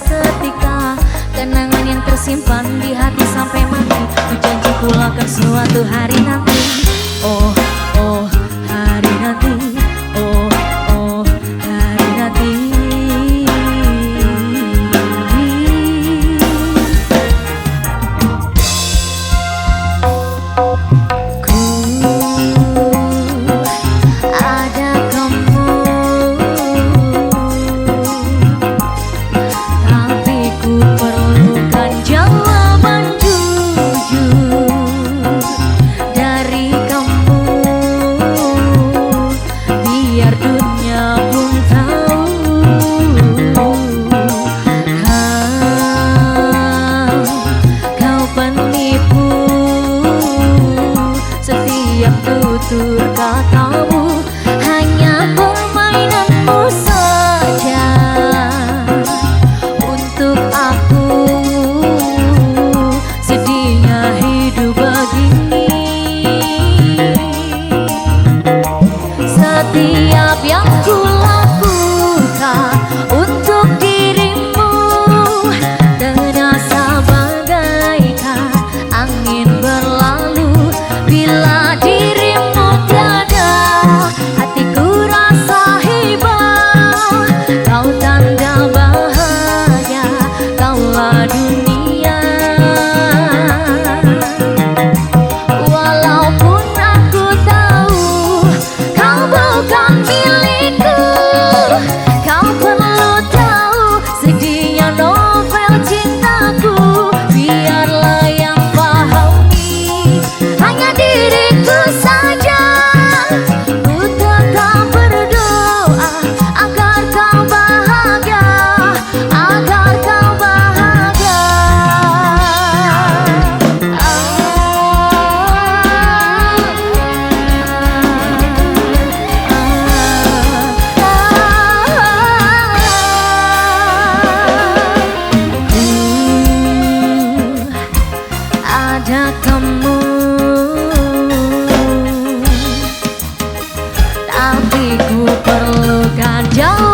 seketika Kenangan yang tersimpan di hati sampai mati Ku janji pulangkan suatu hari nanti সুর গান kamu Tapi ku perlukan jauh